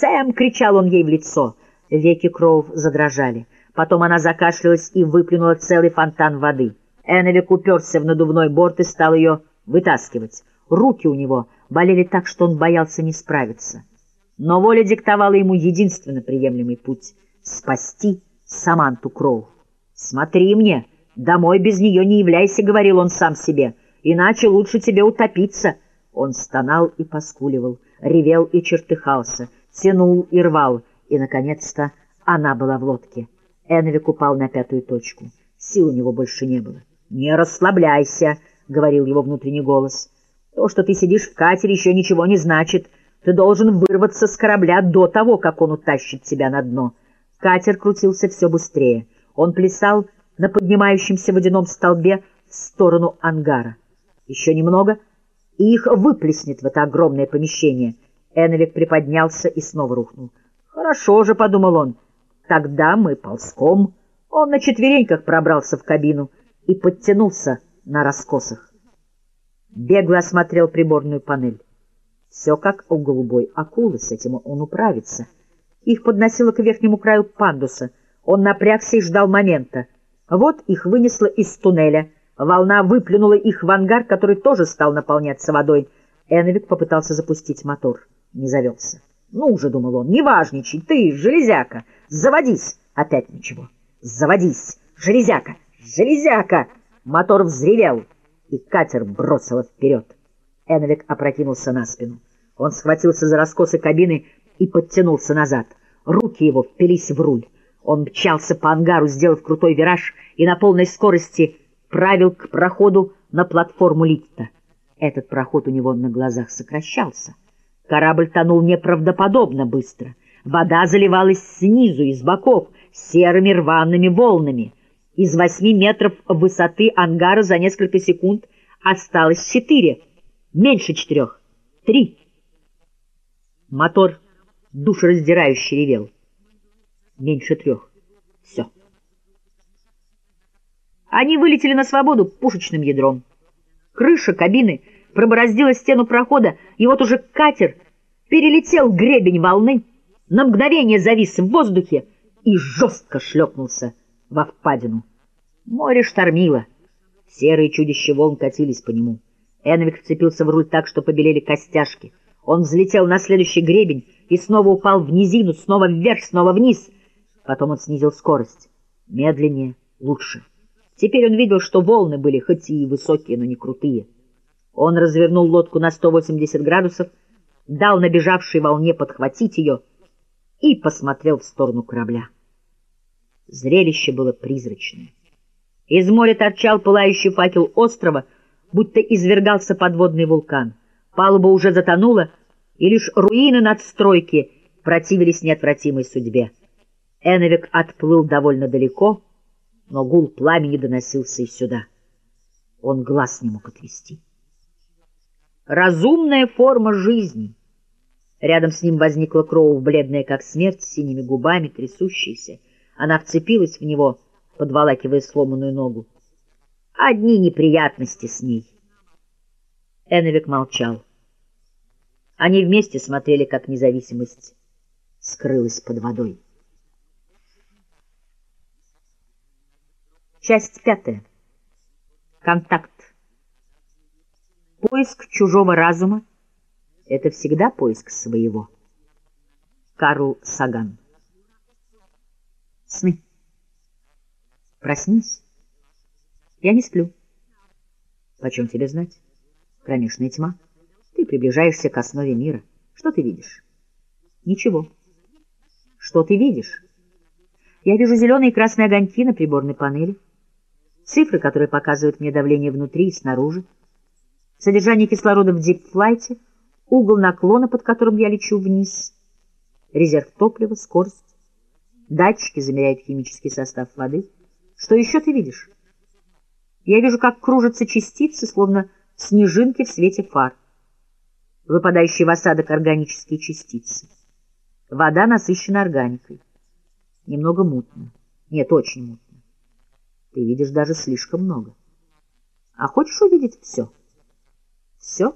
«Сэм!» — кричал он ей в лицо. Веки Кроув задрожали. Потом она закашлялась и выплюнула целый фонтан воды. Эннелик уперся в надувной борт и стал ее вытаскивать. Руки у него болели так, что он боялся не справиться. Но воля диктовала ему единственно приемлемый путь — спасти Саманту Кроу. «Смотри мне, домой без нее не являйся», — говорил он сам себе, — «иначе лучше тебе утопиться». Он стонал и поскуливал, ревел и чертыхался, тянул и рвал, и, наконец-то, она была в лодке. Энвик упал на пятую точку. Сил у него больше не было. «Не расслабляйся», — говорил его внутренний голос. «То, что ты сидишь в катере, еще ничего не значит. Ты должен вырваться с корабля до того, как он утащит тебя на дно». Катер крутился все быстрее. Он плясал на поднимающемся водяном столбе в сторону ангара. Еще немного, и их выплеснет в это огромное помещение. Эновик приподнялся и снова рухнул. «Хорошо же», — подумал он, — «тогда мы ползком». Он на четвереньках пробрался в кабину и подтянулся на раскосах. Бегло осмотрел приборную панель. Все как у голубой акулы, с этим он управится. Их подносило к верхнему краю пандуса. Он напрягся и ждал момента. Вот их вынесло из туннеля. Волна выплюнула их в ангар, который тоже стал наполняться водой. Эновик попытался запустить мотор. Не завелся. «Ну уже», — думал он, — «не важничай, ты, железяка, заводись». Опять ничего. «Заводись, железяка, железяка!» Мотор взревел, и катер бросило вперед. Эновик опрокинулся на спину. Он схватился за раскосы кабины и подтянулся назад. Руки его впились в руль. Он мчался по ангару, сделав крутой вираж, и на полной скорости правил к проходу на платформу лифта. Этот проход у него на глазах сокращался. Корабль тонул неправдоподобно быстро. Вода заливалась снизу и с боков серыми рваными волнами. Из восьми метров высоты ангара за несколько секунд осталось четыре, меньше четырех, три. Мотор душераздирающе ревел. Меньше трех. Все. Они вылетели на свободу пушечным ядром. Крыша кабины пробороздила стену прохода, и вот уже катер перелетел гребень волны, на мгновение завис в воздухе и жестко шлепнулся во впадину. Море штормило. Серые чудища волн катились по нему. Энвик вцепился в руль так, что побелели костяшки. Он взлетел на следующий гребень и снова упал в низину, снова вверх, снова вниз. Потом он снизил скорость. Медленнее, лучше. Теперь он видел, что волны были хоть и высокие, но не крутые. Он развернул лодку на 180 градусов, дал набежавшей волне подхватить ее и посмотрел в сторону корабля. Зрелище было призрачное. Из моря торчал пылающий факел острова, будто извергался подводный вулкан. Палуба уже затонула, и лишь руины надстройки противились неотвратимой судьбе. Эновик отплыл довольно далеко, но гул пламени доносился и сюда. Он глаз не мог отвести. Разумная форма жизни. Рядом с ним возникла Кроу, бледная как смерть, с синими губами, трясущаяся. Она вцепилась в него, подволакивая сломанную ногу. Одни неприятности с ней. Эновик молчал. Они вместе смотрели, как независимость скрылась под водой. Часть пятая. Контакт. Поиск чужого разума — это всегда поиск своего. Карл Саган. Сны. Проснись. Я не сплю. Почем тебе знать? Кромешная тьма. Ты приближаешься к основе мира. Что ты видишь? Ничего. Что ты видишь? Я вижу зеленые и красные огоньки на приборной панели, цифры, которые показывают мне давление внутри и снаружи, содержание кислорода в дипфлайте, угол наклона, под которым я лечу вниз, резерв топлива, скорость. Датчики замеряют химический состав воды. Что еще ты видишь? Я вижу, как кружатся частицы, словно снежинки в свете фар выпадающие в осадок органические частицы. Вода насыщена органикой. Немного мутно. Нет, очень мутно. Ты видишь даже слишком много. А хочешь увидеть все? Все?